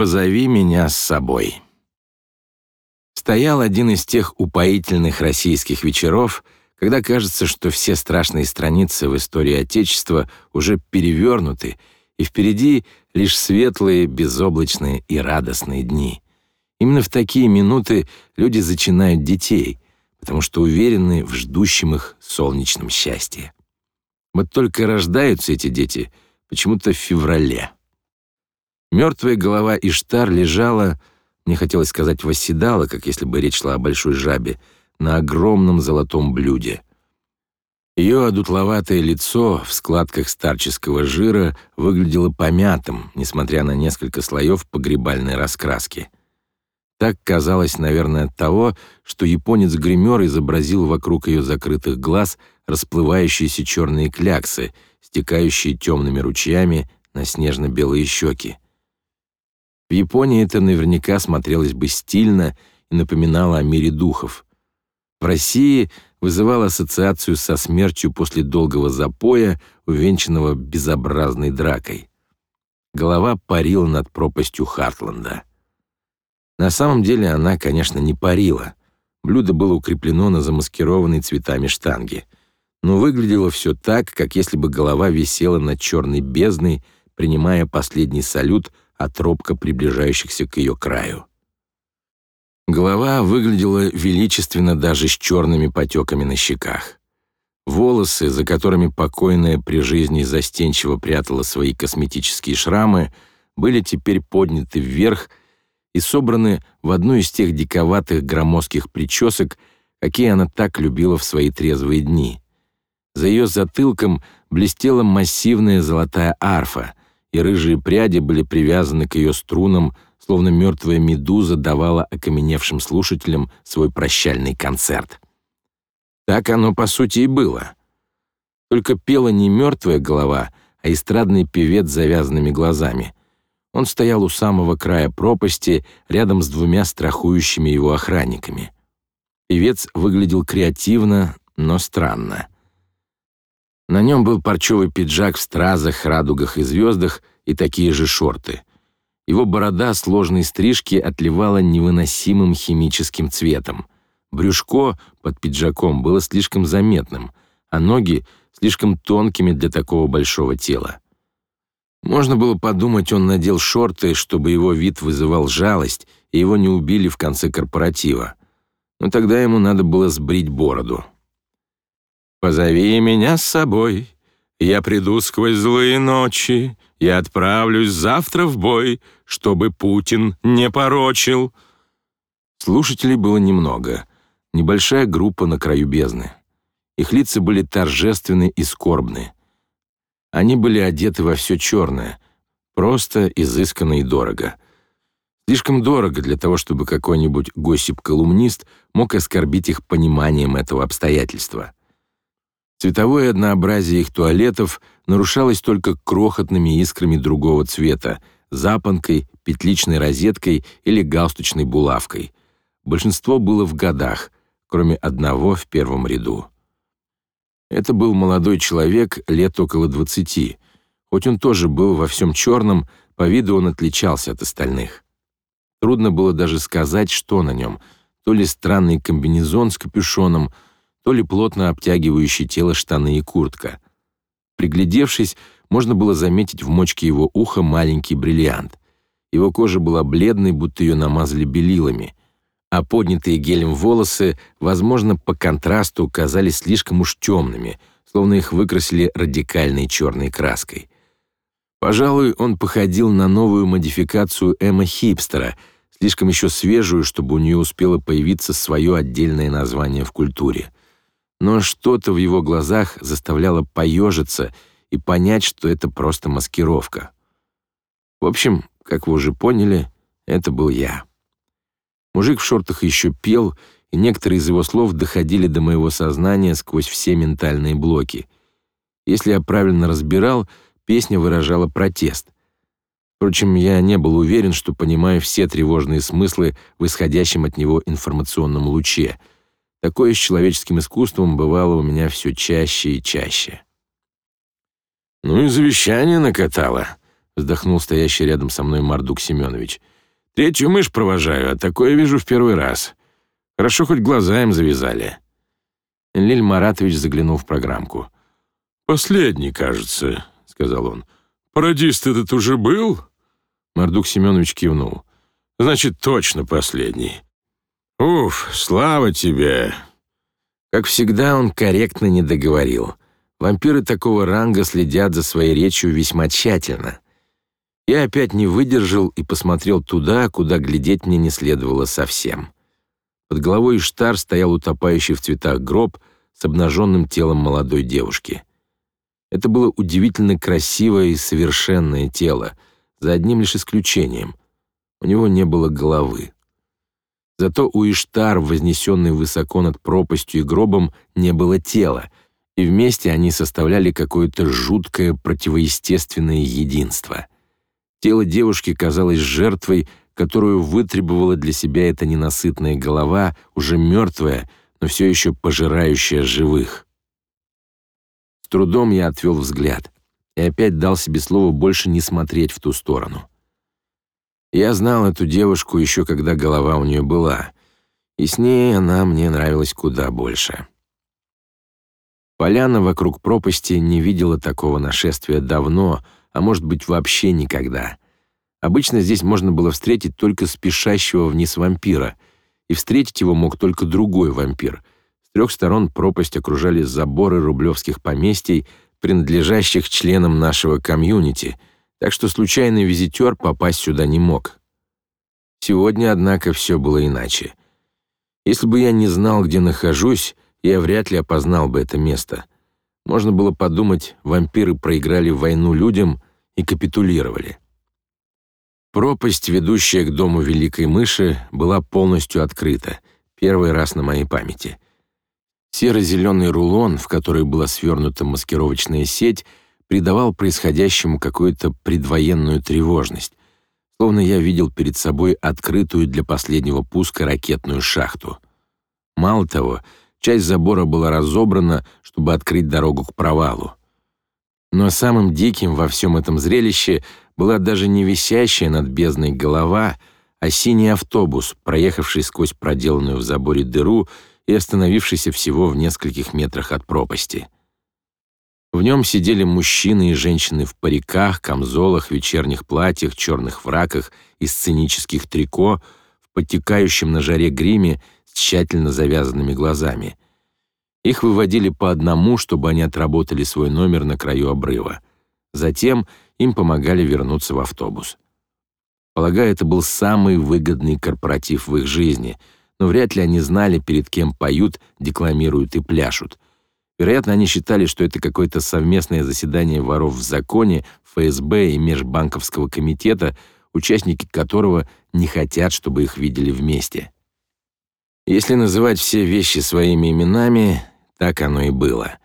позови меня с собой. Стоял один из тех упоительных российских вечеров, когда кажется, что все страшные страницы в истории Отечества уже перевернуты, и впереди лишь светлые, безоблачные и радостные дни. Именно в такие минуты люди зачинают детей, потому что уверены в ждущем их солнечном счастье. Вот только рождаются эти дети почему-то в феврале. Мертвая голова Иштар лежала, мне хотелось сказать, восседала, как если бы речь шла о большой жабе, на огромном золотом блюде. Ее одутловатое лицо в складках старческого жира выглядело помятым, несмотря на несколько слоев погребальной раскраски. Так казалось, наверное, от того, что японец-гример изобразил вокруг ее закрытых глаз расплывающиеся черные кляксы, стекающие темными ручьями на снежно-белые щеки. В Японии это наверняка смотрелось бы стильно и напоминало о мире духов. В России вызывало ассоциацию со смертью после долгого запоя, увенчанного безобразной дракой. Голова парила над пропастью Хартланда. На самом деле она, конечно, не парила. Блюдо было укреплено на замаскированной цветами штанге. Но выглядело все так, как если бы голова висела над черной бездной, принимая последний салют от робко приближающихся к ее краю. Голова выглядела величественно даже с черными потеками на щеках. Волосы, за которыми покойная при жизни застенчиво прятала свои косметические шрамы, были теперь подняты вверх и собраны в одну из тех диковатых громоздких причесок, какие она так любила в свои трезвые дни. За ее затылком блестела массивная золотая арфа, и рыжие пряди были привязаны к ее струнам, словно мертвая медуза давала окаменевшим слушателям свой прощальный концерт. Так оно, по сути, и было. Только пела не мертвая голова, а эстрадный певец с завязанными глазами. Он стоял у самого края пропасти, рядом с двумя страхующими его охранниками. Певец выглядел креативно, но странно. На нем был парчевый пиджак в стразах, радугах и звездах и такие же шорты. Его борода сложной стрижки отливала невыносимым химическим цветом. Брюшко под пиджаком было слишком заметным, а ноги слишком тонкими для такого большого тела. Можно было подумать, он надел шорты, чтобы его вид вызывал жалость, и его не убили в конце корпоратива. Но тогда ему надо было сбрить бороду. Позови меня с собой, я приду сквозь злые ночи, я отправлюсь завтра в бой, чтобы Путин не порочил». Слушателей было немного, небольшая группа на краю бездны. Их лица были торжественны и скорбны. Они были одеты во все черное, просто, изысканно и дорого. Слишком дорого для того, чтобы какой-нибудь госип-колумнист мог оскорбить их пониманием этого обстоятельства. Цветовое однообразие их туалетов нарушалось только крохотными искрами другого цвета, запонкой, петличной розеткой или галстучной булавкой. Большинство было в годах, кроме одного в первом ряду. Это был молодой человек лет около двадцати. Хоть он тоже был во всем черном, по виду он отличался от остальных. Трудно было даже сказать, что на нем. То ли странный комбинезон с капюшоном — то ли плотно обтягивающие тело штаны и куртка. Приглядевшись, можно было заметить в мочке его уха маленький бриллиант. Его кожа была бледной, будто ее намазали белилами, а поднятые гелем волосы, возможно, по контрасту казались слишком уж темными, словно их выкрасили радикальной черной краской. Пожалуй, он походил на новую модификацию Эмма Хипстера, слишком еще свежую, чтобы у нее успело появиться свое отдельное название в культуре но что-то в его глазах заставляло поежиться и понять, что это просто маскировка. В общем, как вы уже поняли, это был я. Мужик в шортах еще пел, и некоторые из его слов доходили до моего сознания сквозь все ментальные блоки. Если я правильно разбирал, песня выражала протест. Впрочем, я не был уверен, что понимаю все тревожные смыслы в исходящем от него информационном луче — Такое с человеческим искусством бывало у меня все чаще и чаще. «Ну и завещание накатало», — вздохнул стоящий рядом со мной Мардук Семенович. «Третью мышь провожаю, а такое вижу в первый раз. Хорошо, хоть глаза им завязали». Энлиль Маратович заглянул в программку. «Последний, кажется», — сказал он. «Пародист этот уже был?» Мардук Семенович кивнул. «Значит, точно последний. Уф, слава тебе!» Как всегда, он корректно не договорил. Вампиры такого ранга следят за своей речью весьма тщательно. Я опять не выдержал и посмотрел туда, куда глядеть мне не следовало совсем. Под головой Иштар стоял утопающий в цветах гроб с обнаженным телом молодой девушки. Это было удивительно красивое и совершенное тело, за одним лишь исключением. У него не было головы. Зато у Иштар, вознесенной высоко над пропастью и гробом, не было тела, и вместе они составляли какое-то жуткое противоестественное единство. Тело девушки казалось жертвой, которую вытребовала для себя эта ненасытная голова, уже мертвая, но все еще пожирающая живых. С трудом я отвел взгляд и опять дал себе слово больше не смотреть в ту сторону. Я знал эту девушку еще когда голова у нее была, и с ней она мне нравилась куда больше. Поляна вокруг пропасти не видела такого нашествия давно, а может быть вообще никогда. Обычно здесь можно было встретить только спешащего вниз вампира, и встретить его мог только другой вампир. С трех сторон пропасть окружали заборы рублевских поместий, принадлежащих членам нашего комьюнити — так что случайный визитер попасть сюда не мог. Сегодня, однако, все было иначе. Если бы я не знал, где нахожусь, я вряд ли опознал бы это место. Можно было подумать, вампиры проиграли войну людям и капитулировали. Пропасть, ведущая к дому Великой Мыши, была полностью открыта, первый раз на моей памяти. Серо-зеленый рулон, в который была свернута маскировочная сеть, придавал происходящему какую-то предвоенную тревожность, словно я видел перед собой открытую для последнего пуска ракетную шахту. Мало того, часть забора была разобрана, чтобы открыть дорогу к провалу. Но самым диким во всем этом зрелище была даже не висящая над бездной голова, а синий автобус, проехавший сквозь проделанную в заборе дыру и остановившийся всего в нескольких метрах от пропасти. В нем сидели мужчины и женщины в париках, камзолах, вечерних платьях, черных фраках и сценических трико, в подтекающем на жаре гриме с тщательно завязанными глазами. Их выводили по одному, чтобы они отработали свой номер на краю обрыва. Затем им помогали вернуться в автобус. Полагаю, это был самый выгодный корпоратив в их жизни, но вряд ли они знали, перед кем поют, декламируют и пляшут — Вероятно, они считали, что это какое-то совместное заседание воров в законе, ФСБ и Межбанковского комитета, участники которого не хотят, чтобы их видели вместе. Если называть все вещи своими именами, так оно и было.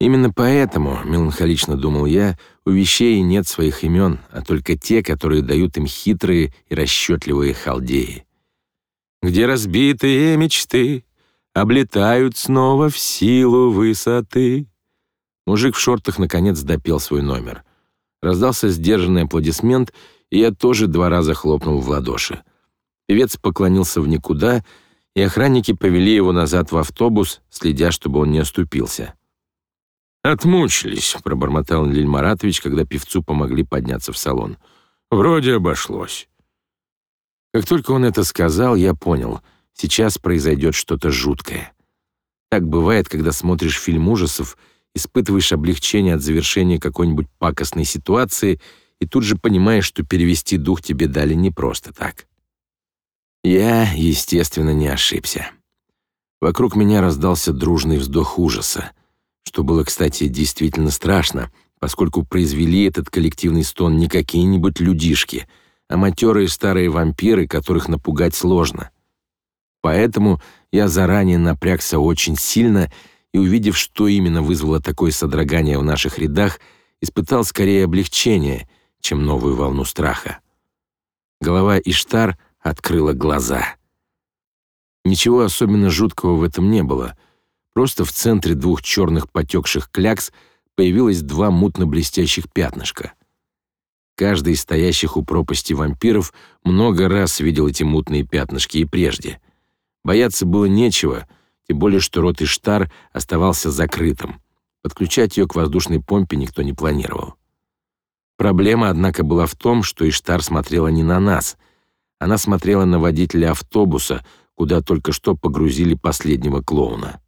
Именно поэтому, меланхолично думал я, у вещей нет своих имен, а только те, которые дают им хитрые и расчетливые халдеи. «Где разбитые мечты, облетают снова в силу высоты. Мужик в шортах наконец допел свой номер. Раздался сдержанный аплодисмент, и я тоже два раза хлопнул в ладоши. Певец поклонился в никуда, и охранники повели его назад в автобус, следя, чтобы он не оступился. «Отмучились», — пробормотал Лиль Маратович, когда певцу помогли подняться в салон. «Вроде обошлось». Как только он это сказал, я понял — Сейчас произойдет что-то жуткое. Так бывает, когда смотришь фильм ужасов, испытываешь облегчение от завершения какой-нибудь пакостной ситуации и тут же понимаешь, что перевести дух тебе дали не просто так. Я, естественно, не ошибся. Вокруг меня раздался дружный вздох ужаса, что было, кстати, действительно страшно, поскольку произвели этот коллективный стон не какие-нибудь людишки, а матерые старые вампиры, которых напугать сложно — Поэтому я заранее напрягся очень сильно и, увидев, что именно вызвало такое содрогание в наших рядах, испытал скорее облегчение, чем новую волну страха. Голова Иштар открыла глаза. Ничего особенно жуткого в этом не было. Просто в центре двух черных потекших клякс появилось два мутно-блестящих пятнышка. Каждый из стоящих у пропасти вампиров много раз видел эти мутные пятнышки и прежде. Бояться было нечего, тем более что рот Иштар оставался закрытым. Подключать ее к воздушной помпе никто не планировал. Проблема, однако, была в том, что Иштар смотрела не на нас. Она смотрела на водителя автобуса, куда только что погрузили последнего клоуна.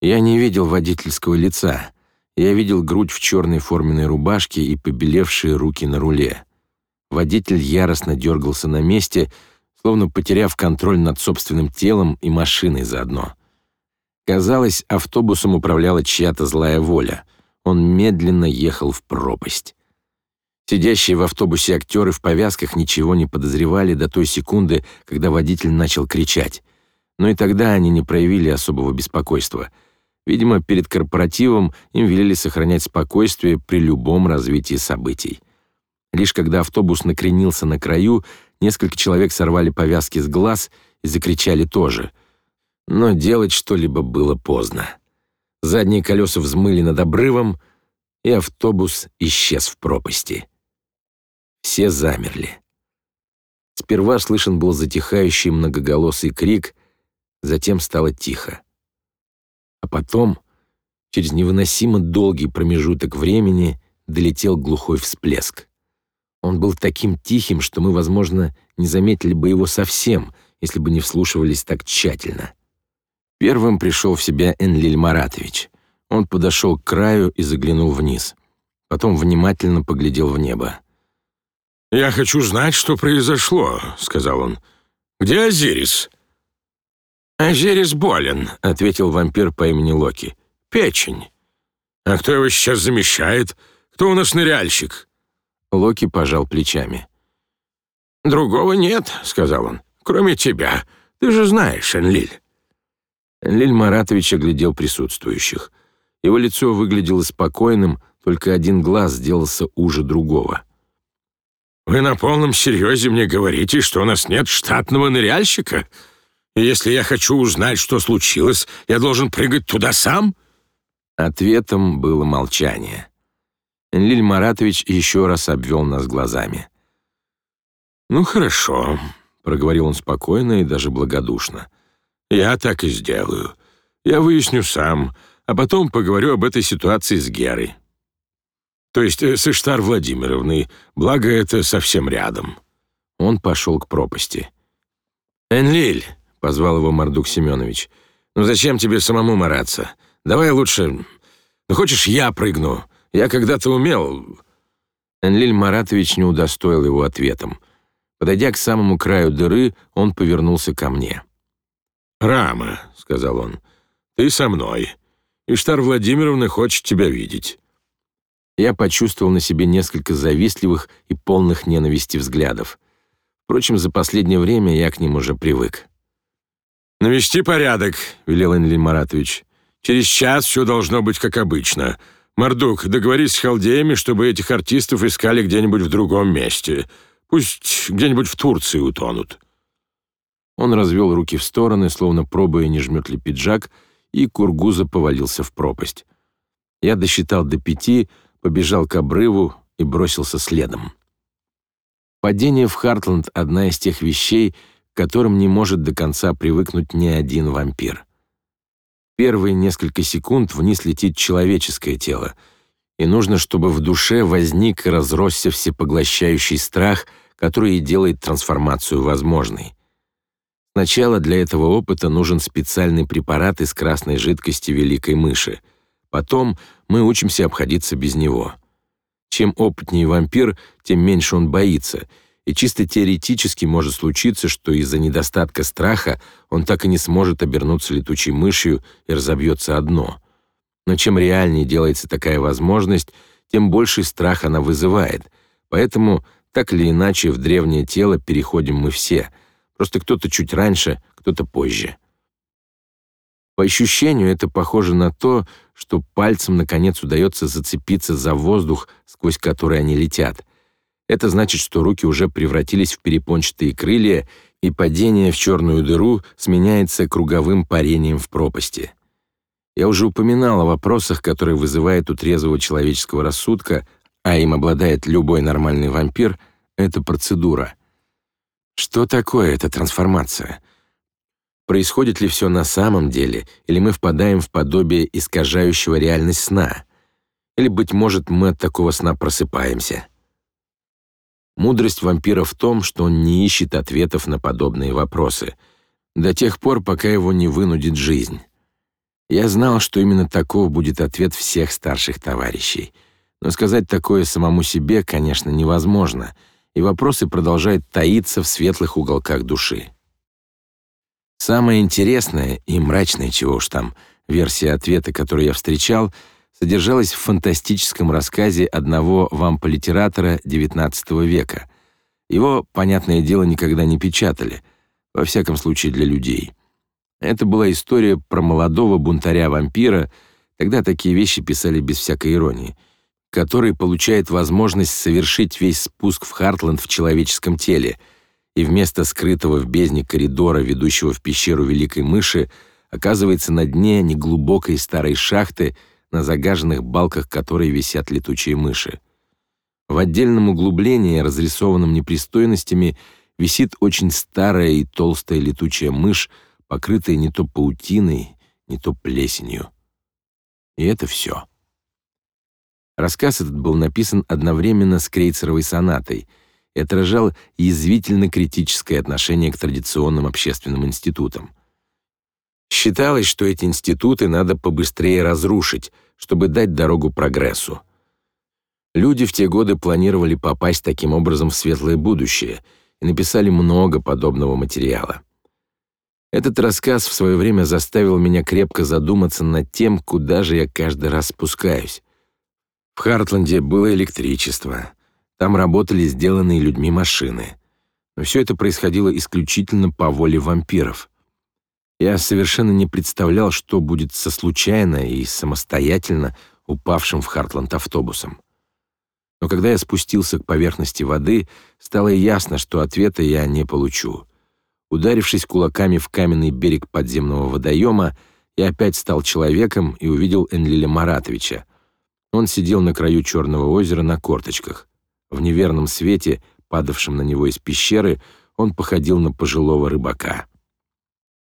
Я не видел водительского лица. Я видел грудь в черной форменной рубашке и побелевшие руки на руле. Водитель яростно дергался на месте, словно потеряв контроль над собственным телом и машиной заодно. Казалось, автобусом управляла чья-то злая воля. Он медленно ехал в пропасть. Сидящие в автобусе актеры в повязках ничего не подозревали до той секунды, когда водитель начал кричать. Но и тогда они не проявили особого беспокойства — Видимо, перед корпоративом им велели сохранять спокойствие при любом развитии событий. Лишь когда автобус накренился на краю, несколько человек сорвали повязки с глаз и закричали тоже. Но делать что-либо было поздно. Задние колеса взмыли над обрывом, и автобус исчез в пропасти. Все замерли. Сперва слышен был затихающий многоголосый крик, затем стало тихо. А потом, через невыносимо долгий промежуток времени, долетел глухой всплеск. Он был таким тихим, что мы, возможно, не заметили бы его совсем, если бы не вслушивались так тщательно. Первым пришел в себя Энлиль Маратович. Он подошел к краю и заглянул вниз. Потом внимательно поглядел в небо. «Я хочу знать, что произошло», — сказал он. «Где Азирис?» «Азерис болен», — ответил вампир по имени Локи. «Печень». «А кто его сейчас замещает? Кто у нас ныряльщик?» Локи пожал плечами. «Другого нет», — сказал он, — «кроме тебя. Ты же знаешь, Энлиль». Энлиль Маратович оглядел присутствующих. Его лицо выглядело спокойным, только один глаз сделался уже другого. «Вы на полном серьезе мне говорите, что у нас нет штатного ныряльщика?» И если я хочу узнать, что случилось, я должен прыгать туда сам?» Ответом было молчание. Энлиль Маратович еще раз обвел нас глазами. «Ну хорошо», — проговорил он спокойно и даже благодушно. «Я так и сделаю. Я выясню сам, а потом поговорю об этой ситуации с Герой. То есть э, с Иштар Владимировной, благо это совсем рядом». Он пошел к пропасти. «Энлиль», позвал его Мардук Семенович. «Ну зачем тебе самому мараться? Давай лучше... Ну хочешь, я прыгну? Я когда-то умел...» Энлиль Маратович не удостоил его ответом. Подойдя к самому краю дыры, он повернулся ко мне. «Рама», — сказал он, — «ты со мной. Иштар Владимировна хочет тебя видеть». Я почувствовал на себе несколько завистливых и полных ненависти взглядов. Впрочем, за последнее время я к ним уже привык. «Навести порядок», — велел Энлин Маратович. «Через час все должно быть как обычно. Мордук, договорись с халдеями, чтобы этих артистов искали где-нибудь в другом месте. Пусть где-нибудь в Турции утонут». Он развел руки в стороны, словно пробуя, не жмет ли пиджак, и Кургуза повалился в пропасть. Я досчитал до пяти, побежал к обрыву и бросился следом. Падение в Хартланд — одна из тех вещей, к которым не может до конца привыкнуть ни один вампир. Первые несколько секунд вниз летит человеческое тело, и нужно, чтобы в душе возник и разросся всепоглощающий страх, который и делает трансформацию возможной. Сначала для этого опыта нужен специальный препарат из красной жидкости великой мыши. Потом мы учимся обходиться без него. Чем опытнее вампир, тем меньше он боится — и чисто теоретически может случиться, что из-за недостатка страха он так и не сможет обернуться летучей мышью и разобьется одно. Но чем реальнее делается такая возможность, тем больший страх она вызывает. Поэтому так или иначе в древнее тело переходим мы все. Просто кто-то чуть раньше, кто-то позже. По ощущению это похоже на то, что пальцем наконец удается зацепиться за воздух, сквозь который они летят — это значит, что руки уже превратились в перепончатые крылья, и падение в черную дыру сменяется круговым парением в пропасти. Я уже упоминал о вопросах, которые вызывают у трезвого человеческого рассудка а им обладает любой нормальный вампир, это процедура. Что такое эта трансформация? Происходит ли все на самом деле, или мы впадаем в подобие искажающего реальность сна? Или, быть может, мы от такого сна просыпаемся? Мудрость вампира в том, что он не ищет ответов на подобные вопросы, до тех пор, пока его не вынудит жизнь. Я знал, что именно таков будет ответ всех старших товарищей. Но сказать такое самому себе, конечно, невозможно, и вопросы продолжают таиться в светлых уголках души. Самое интересное и мрачное, чего уж там, версия ответа, которую я встречал, содержалась в фантастическом рассказе одного вамполитератора XIX века. Его, понятное дело, никогда не печатали, во всяком случае для людей. Это была история про молодого бунтаря-вампира, тогда такие вещи писали без всякой иронии, который получает возможность совершить весь спуск в Хартленд в человеческом теле — и вместо скрытого в бездне коридора, ведущего в пещеру Великой Мыши, оказывается на дне неглубокой старой шахты, на загаженных балках которой висят летучие мыши. В отдельном углублении, разрисованном непристойностями, висит очень старая и толстая летучая мышь, покрытая не то паутиной, не то плесенью. И это все. Рассказ этот был написан одновременно с крейцеровой сонатой — и отражал язвительно-критическое отношение к традиционным общественным институтам. Считалось, что эти институты надо побыстрее разрушить, чтобы дать дорогу прогрессу. Люди в те годы планировали попасть таким образом в светлое будущее и написали много подобного материала. Этот рассказ в свое время заставил меня крепко задуматься над тем, куда же я каждый раз спускаюсь. В Хартленде было электричество, там работали сделанные людьми машины. Но все это происходило исключительно по воле вампиров. Я совершенно не представлял, что будет со случайно и самостоятельно упавшим в Хартланд автобусом. Но когда я спустился к поверхности воды, стало ясно, что ответа я не получу. Ударившись кулаками в каменный берег подземного водоема, я опять стал человеком и увидел Энлиля Маратовича. Он сидел на краю Черного озера на корточках. В неверном свете, падавшем на него из пещеры, он походил на пожилого рыбака.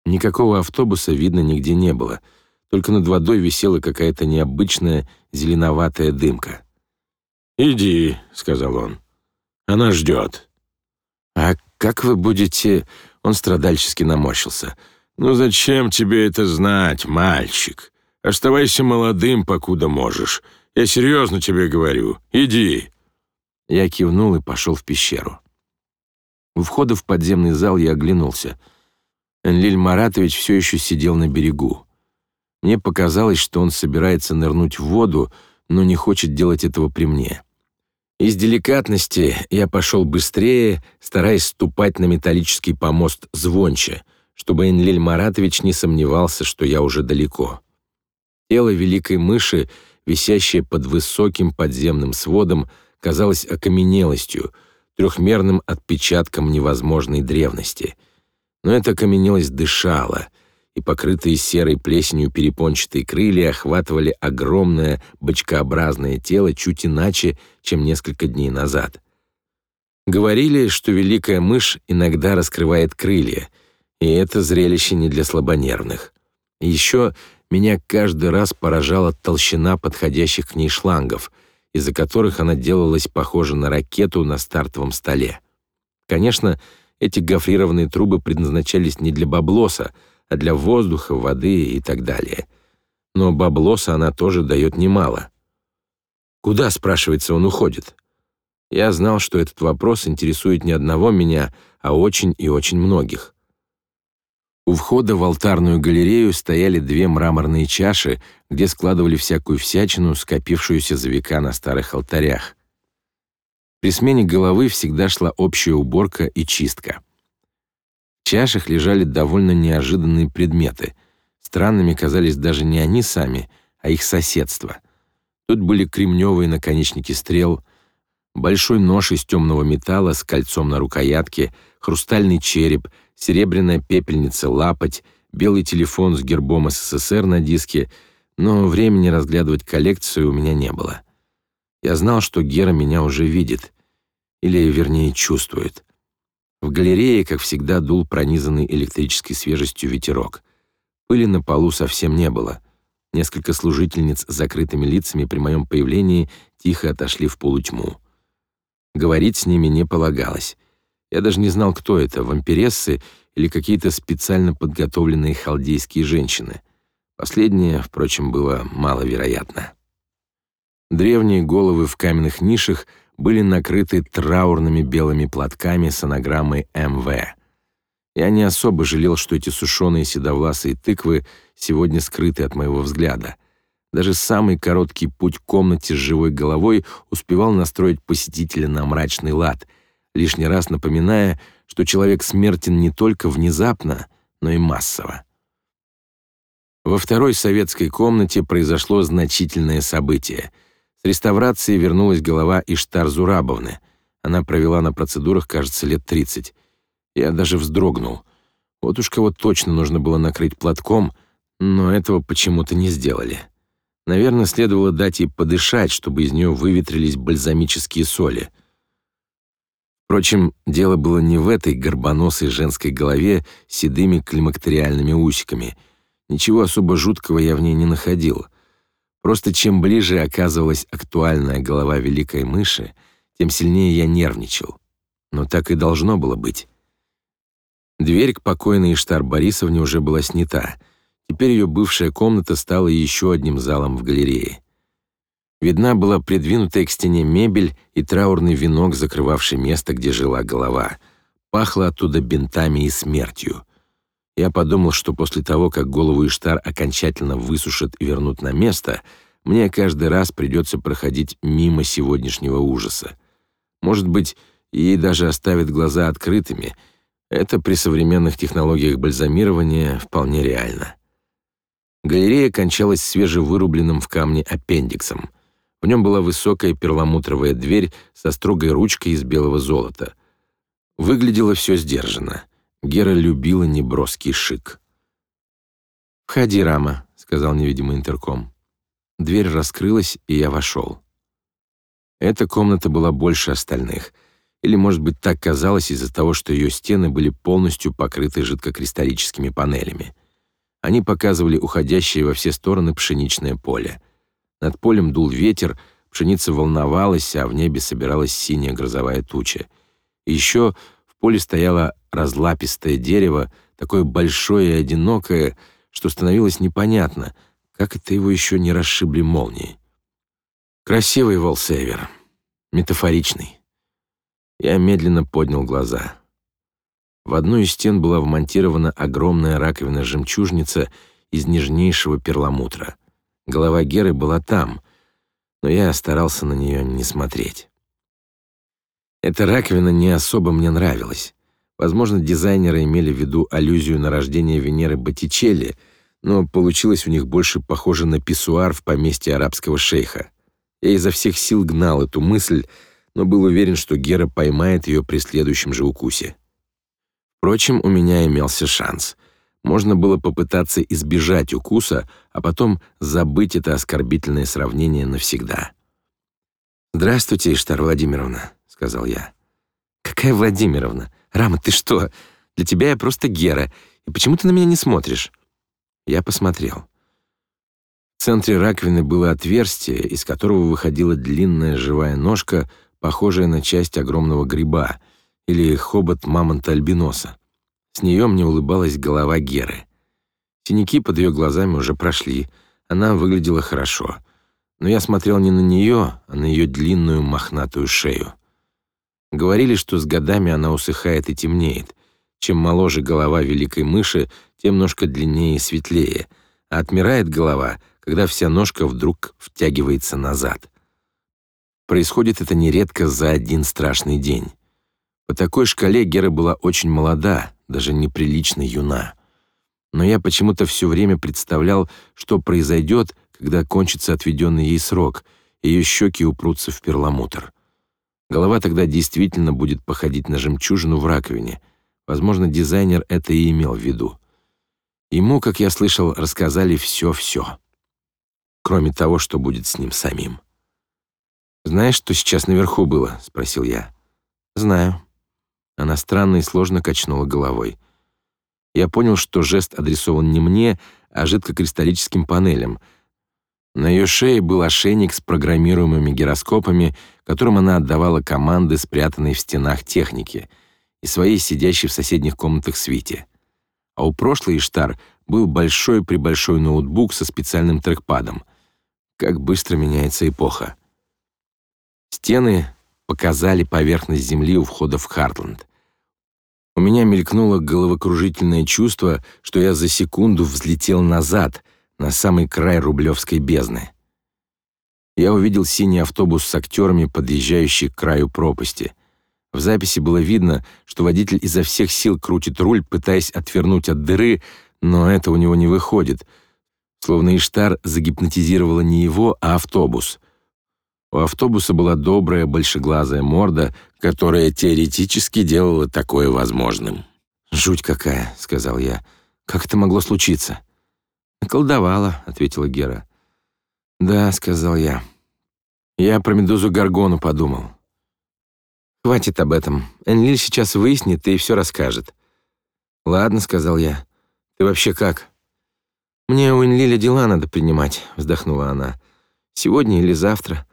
Никакого автобуса видно нигде не было, только над водой висела какая-то необычная зеленоватая дымка. «Иди», — сказал он, — «она ждет». «А как вы будете...» — он страдальчески наморщился. «Ну зачем тебе это знать, мальчик? Оставайся молодым, покуда можешь. Я серьезно тебе говорю. Иди». Я кивнул и пошел в пещеру. У входа в подземный зал я оглянулся. Энлиль Маратович все еще сидел на берегу. Мне показалось, что он собирается нырнуть в воду, но не хочет делать этого при мне. Из деликатности я пошел быстрее, стараясь ступать на металлический помост звонче, чтобы Энлиль Маратович не сомневался, что я уже далеко. Тело великой мыши, висящее под высоким подземным сводом, казалась окаменелостью, трехмерным отпечатком невозможной древности. Но эта окаменелость дышала, и покрытые серой плесенью перепончатые крылья охватывали огромное бочкообразное тело чуть иначе, чем несколько дней назад. Говорили, что великая мышь иногда раскрывает крылья, и это зрелище не для слабонервных. И еще меня каждый раз поражала толщина подходящих к ней шлангов — из-за которых она делалась похожа на ракету на стартовом столе. Конечно, эти гофрированные трубы предназначались не для баблоса, а для воздуха, воды и так далее. Но баблоса она тоже дает немало. Куда, спрашивается, он уходит? Я знал, что этот вопрос интересует не одного меня, а очень и очень многих. У входа в алтарную галерею стояли две мраморные чаши, где складывали всякую всячину, скопившуюся за века на старых алтарях. При смене головы всегда шла общая уборка и чистка. В чашах лежали довольно неожиданные предметы. Странными казались даже не они сами, а их соседство. Тут были кремневые наконечники стрел, большой нож из темного металла с кольцом на рукоятке, хрустальный череп — серебряная пепельница «Лапоть», белый телефон с гербом СССР на диске, но времени разглядывать коллекцию у меня не было. Я знал, что Гера меня уже видит, или, вернее, чувствует. В галерее, как всегда, дул пронизанный электрической свежестью ветерок. Пыли на полу совсем не было. Несколько служительниц с закрытыми лицами при моем появлении тихо отошли в полутьму. Говорить с ними не полагалось. Я даже не знал, кто это, вампирессы или какие-то специально подготовленные халдейские женщины. Последнее, впрочем, было маловероятно. Древние головы в каменных нишах были накрыты траурными белыми платками с анаграммой МВ. Я не особо жалел, что эти сушеные седовласые тыквы сегодня скрыты от моего взгляда. Даже самый короткий путь к комнате с живой головой успевал настроить посетителя на мрачный лад, лишний раз напоминая, что человек смертен не только внезапно, но и массово. Во второй советской комнате произошло значительное событие — с реставрации вернулась голова Иштар Зурабовны. Она провела на процедурах, кажется, лет 30. Я даже вздрогнул. Вот уж кого точно нужно было накрыть платком, но этого почему-то не сделали. Наверное, следовало дать ей подышать, чтобы из нее выветрились бальзамические соли. Впрочем, дело было не в этой горбоносой женской голове с седыми климактериальными усиками. Ничего особо жуткого я в ней не находил. Просто чем ближе оказывалась актуальная голова великой мыши, тем сильнее я нервничал. Но так и должно было быть. Дверь к покойной Иштар Борисовне уже была снята. Теперь ее бывшая комната стала еще одним залом в галерее. Видна была придвинутая к стене мебель и траурный венок, закрывавший место, где жила голова. Пахло оттуда бинтами и смертью. Я подумал, что после того, как голову Иштар окончательно высушат и вернут на место, мне каждый раз придется проходить мимо сегодняшнего ужаса. Может быть, ей даже оставят глаза открытыми. Это при современных технологиях бальзамирования вполне реально. Галерея кончалась свежевырубленным в камне аппендиксом. В нем была высокая перламутровая дверь со строгой ручкой из белого золота. Выглядело все сдержанно. Гера любила неброский шик. «Входи, Рама», — сказал невидимый интерком. Дверь раскрылась, и я вошел. Эта комната была больше остальных. Или, может быть, так казалось из-за того, что ее стены были полностью покрыты жидкокристаллическими панелями. Они показывали уходящее во все стороны пшеничное поле. Над полем дул ветер, пшеница волновалась, а в небе собиралась синяя грозовая туча. И еще в поле стояло разлапистое дерево, такое большое и одинокое, что становилось непонятно, как это его еще не расшибли молнии. Красивый волсевер, метафоричный. Я медленно поднял глаза. В одну из стен была вмонтирована огромная раковина-жемчужница из нежнейшего перламутра. Голова Геры была там, но я старался на нее не смотреть. Эта раковина не особо мне нравилась. Возможно, дизайнеры имели в виду аллюзию на рождение Венеры Боттичелли, но получилось у них больше похоже на писсуар в поместье арабского шейха. Я изо всех сил гнал эту мысль, но был уверен, что Гера поймает ее при следующем же укусе. Впрочем, у меня имелся шанс. Можно было попытаться избежать укуса, а потом забыть это оскорбительное сравнение навсегда. «Здравствуйте, Иштар Владимировна», — сказал я. «Какая Владимировна? Рама, ты что? Для тебя я просто Гера. И почему ты на меня не смотришь?» Я посмотрел. В центре раковины было отверстие, из которого выходила длинная живая ножка, похожая на часть огромного гриба или хобот мамонта-альбиноса. С нее мне улыбалась голова Геры. Синяки под ее глазами уже прошли, она выглядела хорошо. Но я смотрел не на нее, а на ее длинную мохнатую шею. Говорили, что с годами она усыхает и темнеет. Чем моложе голова великой мыши, тем ножка длиннее и светлее, а отмирает голова, когда вся ножка вдруг втягивается назад. Происходит это нередко за один страшный день. По такой шкале Гера была очень молода, даже неприлично юна. Но я почему-то все время представлял, что произойдет, когда кончится отведенный ей срок, и ее щеки упрутся в перламутр. Голова тогда действительно будет походить на жемчужину в раковине. Возможно, дизайнер это и имел в виду. Ему, как я слышал, рассказали все-все, кроме того, что будет с ним самим. «Знаешь, что сейчас наверху было?» — спросил я. «Знаю». Она странно и сложно качнула головой. Я понял, что жест адресован не мне, а жидкокристаллическим панелям. На ее шее был ошейник с программируемыми гироскопами, которым она отдавала команды, спрятанные в стенах техники, и своей сидящей в соседних комнатах свите. А у прошлой Иштар был большой-пребольшой ноутбук со специальным трекпадом. Как быстро меняется эпоха. Стены показали поверхность земли у входа в Хартленд. У меня мелькнуло головокружительное чувство, что я за секунду взлетел назад, на самый край Рублевской бездны. Я увидел синий автобус с актерами, подъезжающий к краю пропасти. В записи было видно, что водитель изо всех сил крутит руль, пытаясь отвернуть от дыры, но это у него не выходит. Словно Иштар загипнотизировала не его, а автобус. У автобуса была добрая большеглазая морда, которая теоретически делала такое возможным. «Жуть какая», — сказал я. «Как это могло случиться?» «Колдовала», — ответила Гера. «Да», — сказал я. «Я про медузу Гаргону подумал». «Хватит об этом. Энлиль сейчас выяснит и все расскажет». «Ладно», — сказал я. «Ты вообще как?» «Мне у Энлиля дела надо принимать», — вздохнула она. «Сегодня или завтра.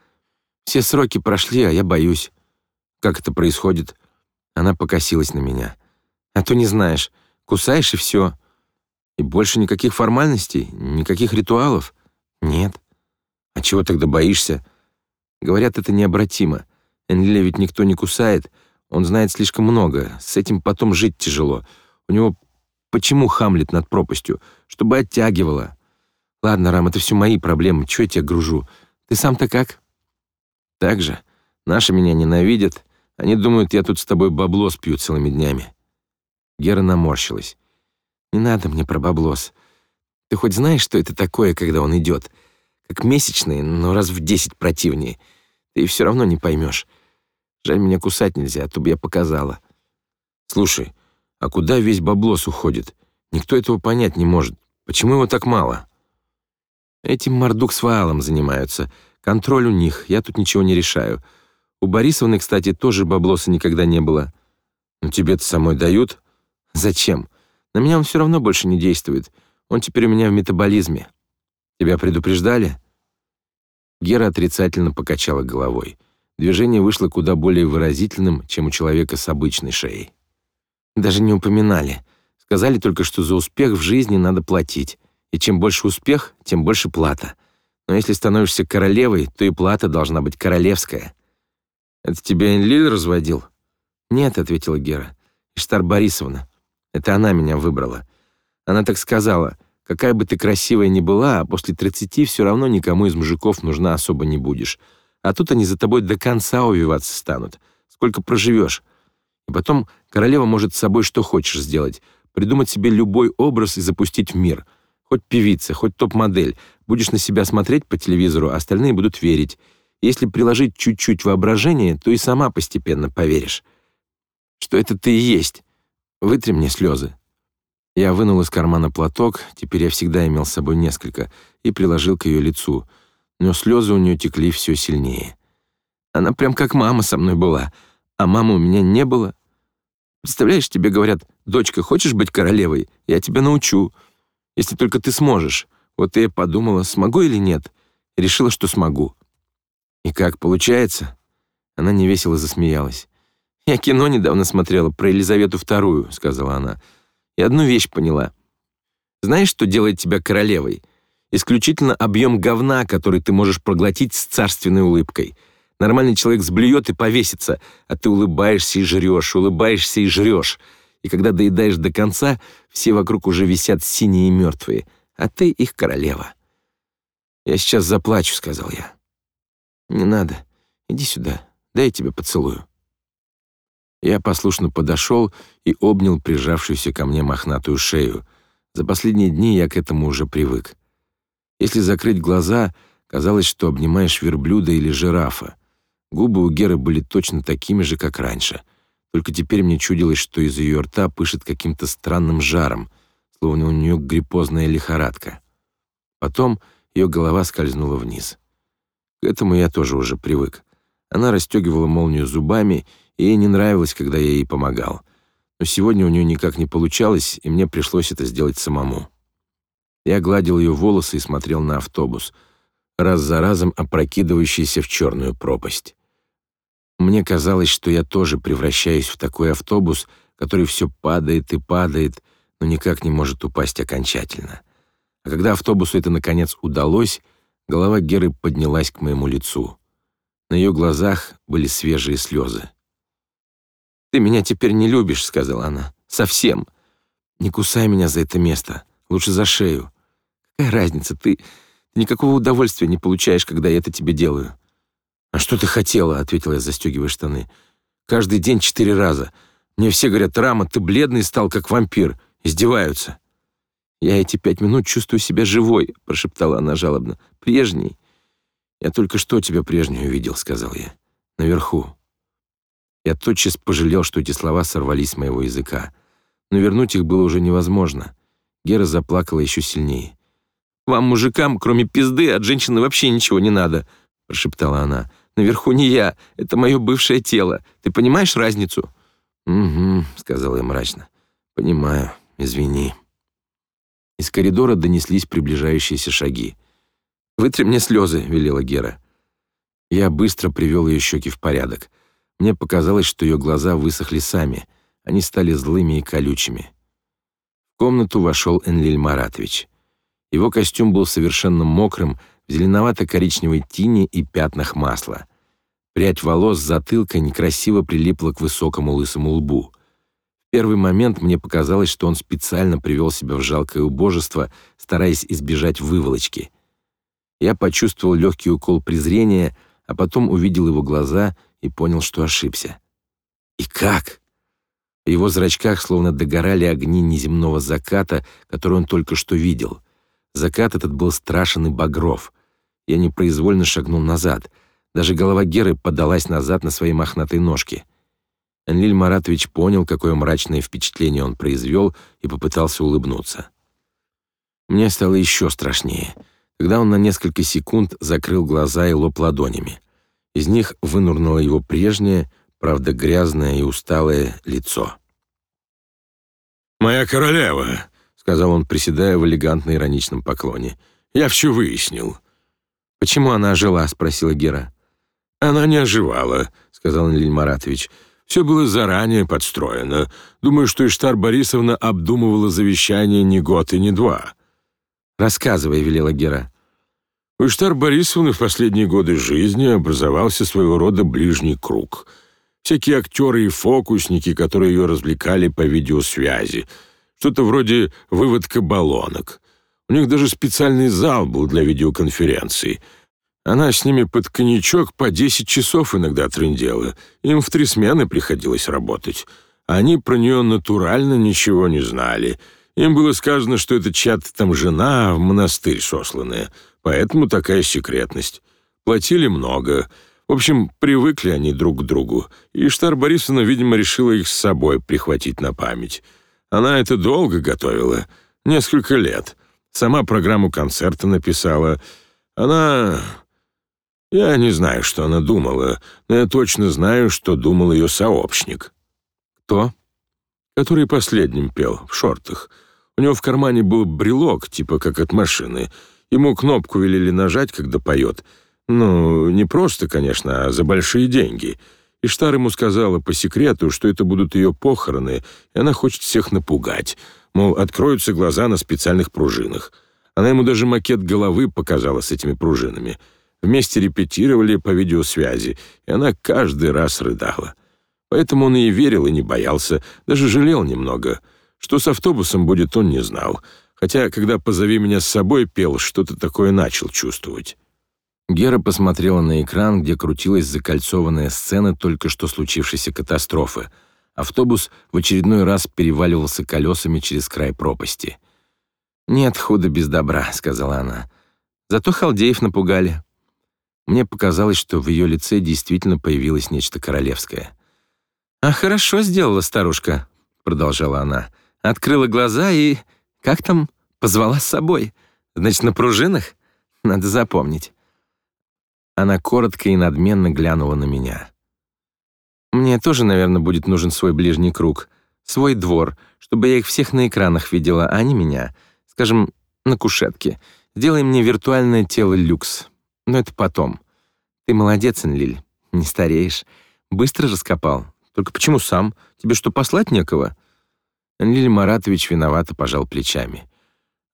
Все сроки прошли, а я боюсь. Как это происходит? Она покосилась на меня. А то не знаешь, кусаешь и все. И больше никаких формальностей, никаких ритуалов? Нет. А чего тогда боишься? Говорят, это необратимо. Энлиля ведь никто не кусает. Он знает слишком много. С этим потом жить тяжело. У него почему Хамлет над пропастью? Чтобы оттягивало. Ладно, Рам, это все мои проблемы. Чего я тебя гружу? Ты сам-то как? Так же. Наши меня ненавидят. Они думают, я тут с тобой бабло спью целыми днями». Гера наморщилась. «Не надо мне про баблос. Ты хоть знаешь, что это такое, когда он идет? Как месячный, но раз в десять противнее. Ты все равно не поймешь. Жаль, меня кусать нельзя, а то бы я показала». «Слушай, а куда весь баблос уходит? Никто этого понять не может. Почему его так мало?» «Этим Мордук с Ваалом занимаются», Контроль у них, я тут ничего не решаю. У Борисовны, кстати, тоже баблоса никогда не было. Но тебе-то самой дают? Зачем? На меня он все равно больше не действует. Он теперь у меня в метаболизме. Тебя предупреждали? Гера отрицательно покачала головой. Движение вышло куда более выразительным, чем у человека с обычной шеей. Даже не упоминали. Сказали только, что за успех в жизни надо платить. И чем больше успех, тем больше плата. Но если становишься королевой, то и плата должна быть королевская. Это тебя Энлиль разводил? Нет, ответила Гера. Иштар Борисовна. Это она меня выбрала. Она так сказала: "Какая бы ты красивая ни была, а после тридцати все равно никому из мужиков нужна особо не будешь. А тут они за тобой до конца увиваться станут. Сколько проживешь. И потом королева может с собой что хочешь сделать, придумать себе любой образ и запустить в мир. Хоть певица, хоть топ-модель. Будешь на себя смотреть по телевизору, остальные будут верить. Если приложить чуть-чуть воображения, то и сама постепенно поверишь. Что это ты и есть. Вытри мне слезы. Я вынул из кармана платок, теперь я всегда имел с собой несколько, и приложил к ее лицу. Но слезы у нее текли все сильнее. Она прям как мама со мной была, а мамы у меня не было. Представляешь, тебе говорят, «Дочка, хочешь быть королевой? Я тебя научу» если только ты сможешь. Вот я подумала, смогу или нет. решила, что смогу. И как, получается? Она невесело засмеялась. «Я кино недавно смотрела про Елизавету II», — сказала она. «И одну вещь поняла. Знаешь, что делает тебя королевой? Исключительно объем говна, который ты можешь проглотить с царственной улыбкой. Нормальный человек сблюет и повесится, а ты улыбаешься и жрешь, улыбаешься и жрешь и когда доедаешь до конца, все вокруг уже висят синие и мертвые, а ты их королева. «Я сейчас заплачу», — сказал я. «Не надо. Иди сюда. Дай я тебя поцелую». Я послушно подошел и обнял прижавшуюся ко мне мохнатую шею. За последние дни я к этому уже привык. Если закрыть глаза, казалось, что обнимаешь верблюда или жирафа. Губы у Геры были точно такими же, как раньше — только теперь мне чудилось, что из ее рта пышет каким-то странным жаром, словно у нее гриппозная лихорадка. Потом ее голова скользнула вниз. К этому я тоже уже привык. Она расстегивала молнию зубами, ей не нравилось, когда я ей помогал. Но сегодня у нее никак не получалось, и мне пришлось это сделать самому. Я гладил ее волосы и смотрел на автобус, раз за разом опрокидывающийся в черную пропасть. Мне казалось, что я тоже превращаюсь в такой автобус, который все падает и падает, но никак не может упасть окончательно. А когда автобусу это наконец удалось, голова Геры поднялась к моему лицу. На ее глазах были свежие слезы. «Ты меня теперь не любишь», — сказала она. «Совсем. Не кусай меня за это место. Лучше за шею. Какая разница? Ты, никакого удовольствия не получаешь, когда я это тебе делаю». «А что ты хотела?» — ответила я, застегивая штаны. «Каждый день четыре раза. Мне все говорят, Рама, ты бледный стал, как вампир. Издеваются». «Я эти пять минут чувствую себя живой», — прошептала она жалобно. «Прежней». «Я только что тебя прежнюю увидел», — сказал я. «Наверху». Я тотчас пожалел, что эти слова сорвались с моего языка. Но вернуть их было уже невозможно. Гера заплакала еще сильнее. «Вам, мужикам, кроме пизды, от женщины вообще ничего не надо», — прошептала она. «Наверху не я, это мое бывшее тело. Ты понимаешь разницу?» «Угу», — сказал я мрачно. «Понимаю, извини». Из коридора донеслись приближающиеся шаги. «Вытри мне слезы», — велела Гера. Я быстро привел ее щеки в порядок. Мне показалось, что ее глаза высохли сами. Они стали злыми и колючими. В комнату вошел Энлиль Маратович. Его костюм был совершенно мокрым, в зеленовато-коричневой тине и пятнах масла. Прядь волос с затылка некрасиво прилипла к высокому лысому лбу. В первый момент мне показалось, что он специально привел себя в жалкое убожество, стараясь избежать выволочки — я почувствовал легкий укол презрения, а потом увидел его глаза и понял, что ошибся. И как? В его зрачках словно догорали огни неземного заката, который он только что видел. Закат этот был страшен и багров. Я непроизвольно шагнул назад. Даже голова Геры подалась назад на свои мохнатые ножки. Энлиль Маратович понял, какое мрачное впечатление он произвел, и попытался улыбнуться. Мне стало еще страшнее — когда он на несколько секунд закрыл глаза и лоб ладонями. Из них вынурнуло его прежнее, правда грязное и усталое лицо. «Моя королева», — сказал он, приседая в элегантно ироничном поклоне, — «я все выяснил». «Почему она ожила?» — спросила Гера. «Она не оживала», — сказал Ильин Маратович. «Все было заранее подстроено. Думаю, что Иштар Борисовна обдумывала завещание не год и не два. «Рассказывай», — велела Гера. У Иштар Борисовны в последние годы жизни образовался своего рода ближний круг. Всякие актеры и фокусники, которые ее развлекали по видеосвязи. Что-то вроде выводка баллонок. У них даже специальный зал был для видеоконференций. Она с ними под коньячок по 10 часов иногда трындела. Им в три смены приходилось работать. Они про нее натурально ничего не знали — им было сказано, что это чья-то там жена в монастырь сосланная, поэтому такая секретность. Платили много. В общем, привыкли они друг к другу, и Штар Борисовна, видимо, решила их с собой прихватить на память. Она это долго готовила, несколько лет. Сама программу концерта написала. Она... Я не знаю, что она думала, но я точно знаю, что думал ее сообщник. Кто? Который последним пел, в шортах. У него в кармане был брелок, типа как от машины. Ему кнопку велели нажать, когда поет. Ну, не просто, конечно, а за большие деньги. И Штар ему сказала по секрету, что это будут ее похороны, и она хочет всех напугать. Мол, откроются глаза на специальных пружинах. Она ему даже макет головы показала с этими пружинами. Вместе репетировали по видеосвязи, и она каждый раз рыдала. Поэтому он и верил, и не боялся, даже жалел немного — что с автобусом будет, он не знал. Хотя, когда «Позови меня с собой» пел, что-то такое начал чувствовать. Гера посмотрела на экран, где крутилась закольцованная сцена только что случившейся катастрофы. Автобус в очередной раз переваливался колесами через край пропасти. «Нет худа без добра», — сказала она. «Зато халдеев напугали». Мне показалось, что в ее лице действительно появилось нечто королевское. «А хорошо сделала старушка», — продолжала она открыла глаза и... Как там? Позвала с собой. Значит, на пружинах? Надо запомнить. Она коротко и надменно глянула на меня. «Мне тоже, наверное, будет нужен свой ближний круг, свой двор, чтобы я их всех на экранах видела, а не меня. Скажем, на кушетке. Сделай мне виртуальное тело люкс. Но это потом. Ты молодец, Энлиль, не стареешь. Быстро раскопал. Только почему сам? Тебе что, послать некого?» Энлиль Маратович виновато пожал плечами.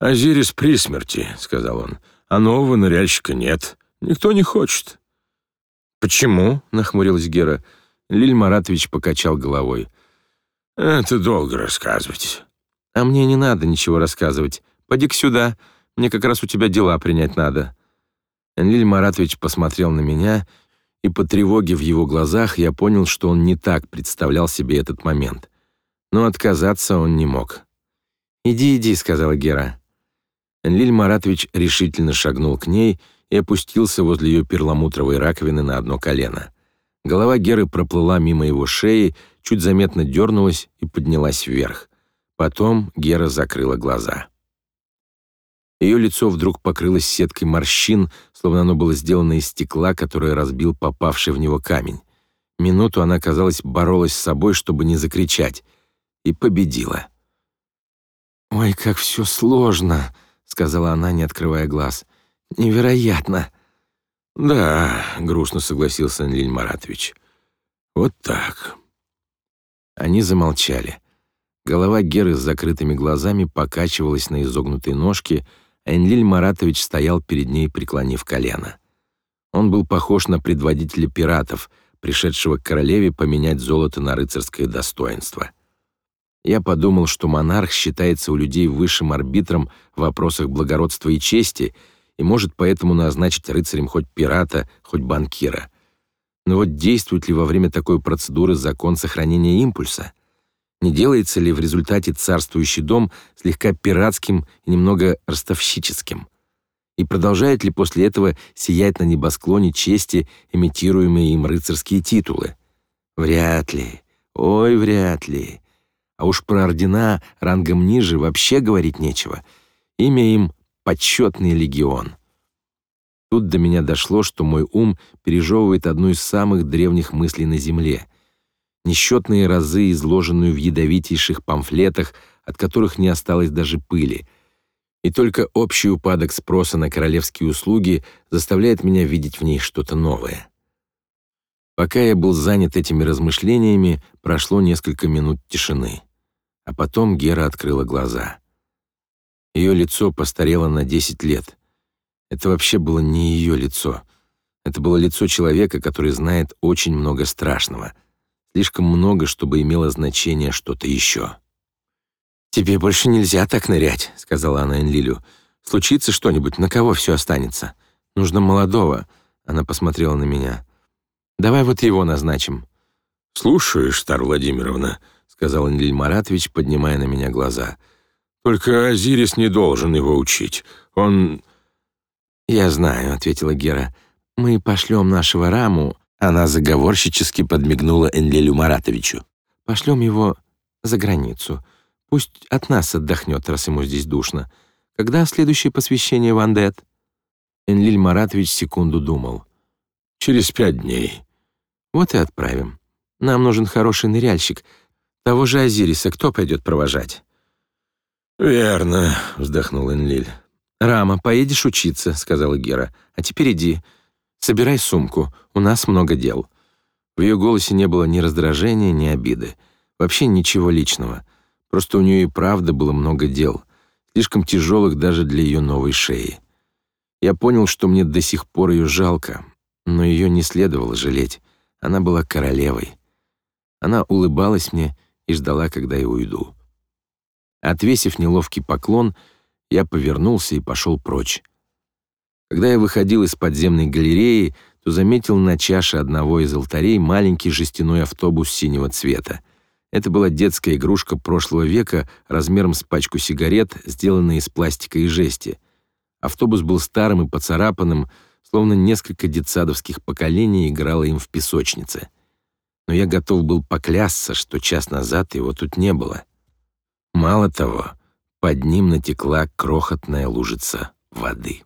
«Азирис при смерти», — сказал он, — «а нового ныряльщика нет. Никто не хочет». «Почему?» — нахмурилась Гера. Лиль Маратович покачал головой. «Это долго рассказывать». «А мне не надо ничего рассказывать. Поди-ка сюда. Мне как раз у тебя дела принять надо». Энлиль Маратович посмотрел на меня, и по тревоге в его глазах я понял, что он не так представлял себе этот момент. Но отказаться он не мог. «Иди, иди», — сказала Гера. Энлиль Маратович решительно шагнул к ней и опустился возле ее перламутровой раковины на одно колено. Голова Геры проплыла мимо его шеи, чуть заметно дернулась и поднялась вверх. Потом Гера закрыла глаза. Ее лицо вдруг покрылось сеткой морщин, словно оно было сделано из стекла, которое разбил попавший в него камень. Минуту она, казалось, боролась с собой, чтобы не закричать, и победила. «Ой, как все сложно!» — сказала она, не открывая глаз. «Невероятно!» «Да», — грустно согласился Анлиль Маратович. «Вот так». Они замолчали. Голова Геры с закрытыми глазами покачивалась на изогнутой ножке, а Энлиль Маратович стоял перед ней, преклонив колено. Он был похож на предводителя пиратов, пришедшего к королеве поменять золото на рыцарское достоинство. Я подумал, что монарх считается у людей высшим арбитром в вопросах благородства и чести и может поэтому назначить рыцарем хоть пирата, хоть банкира. Но вот действует ли во время такой процедуры закон сохранения импульса? Не делается ли в результате царствующий дом слегка пиратским и немного ростовщическим? И продолжает ли после этого сиять на небосклоне чести имитируемые им рыцарские титулы? Вряд ли. Ой, вряд ли. А уж про ордена рангом ниже вообще говорить нечего. Имя им — почетный легион. Тут до меня дошло, что мой ум пережевывает одну из самых древних мыслей на Земле. Несчетные разы, изложенную в ядовитейших памфлетах, от которых не осталось даже пыли. И только общий упадок спроса на королевские услуги заставляет меня видеть в ней что-то новое. Пока я был занят этими размышлениями, прошло несколько минут тишины. А потом Гера открыла глаза. Ее лицо постарело на 10 лет. Это вообще было не ее лицо. Это было лицо человека, который знает очень много страшного. Слишком много, чтобы имело значение что-то еще. «Тебе больше нельзя так нырять», — сказала она Энлилю. «Случится что-нибудь, на кого все останется? Нужно молодого». Она посмотрела на меня. «Давай вот его назначим». «Слушаешь, Стар Владимировна», сказал Энлиль Маратович, поднимая на меня глаза. Только Азирис не должен его учить. Он Я знаю, ответила Гера. Мы пошлем нашего Раму. Она заговорщически подмигнула Энлилю Маратовичу. Пошлем его за границу. Пусть от нас отдохнет, раз ему здесь душно. Когда следующее посвящение в Андет? Энлиль Маратович секунду думал. Через пять дней. Вот и отправим. Нам нужен хороший ныряльщик, того же Азириса кто пойдет провожать? Верно, вздохнул Энлиль. Рама, поедешь учиться, сказала Гера. А теперь иди, собирай сумку, у нас много дел. В ее голосе не было ни раздражения, ни обиды, вообще ничего личного. Просто у нее и правда было много дел, слишком тяжелых даже для ее новой шеи. Я понял, что мне до сих пор ее жалко, но ее не следовало жалеть. Она была королевой. Она улыбалась мне и ждала, когда я уйду. Отвесив неловкий поклон, я повернулся и пошел прочь. Когда я выходил из подземной галереи, то заметил на чаше одного из алтарей маленький жестяной автобус синего цвета. Это была детская игрушка прошлого века размером с пачку сигарет, сделанная из пластика и жести. Автобус был старым и поцарапанным, словно несколько детсадовских поколений играло им в песочнице но я готов был поклясться, что час назад его тут не было. Мало того, под ним натекла крохотная лужица воды.